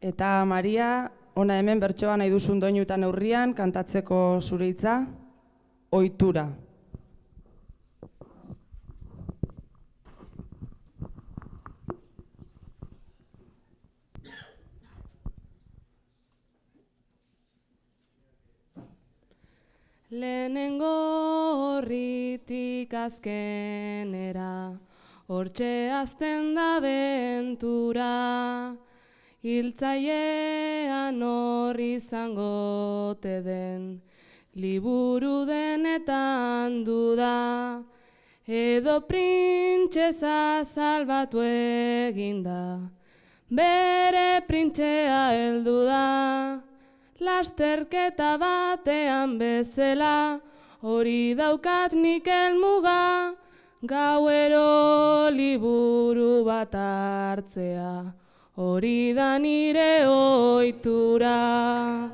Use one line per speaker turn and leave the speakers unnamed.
Eta Maria, ona hemen bertsoa nahi duzun doinutan neurrian kantatzeko zure hitza, ohitura.
Lehenengo horritik azkenera, hortxe azten da bentura, hiltzailean horri izango te den, liburu denetan duda, edo printxeza salbatu eginda, bere printxea heldu da, lasterketa batean bezela, hori daukat nik elmuga, gauero liburu bat hartzea, hori da nire ohitura.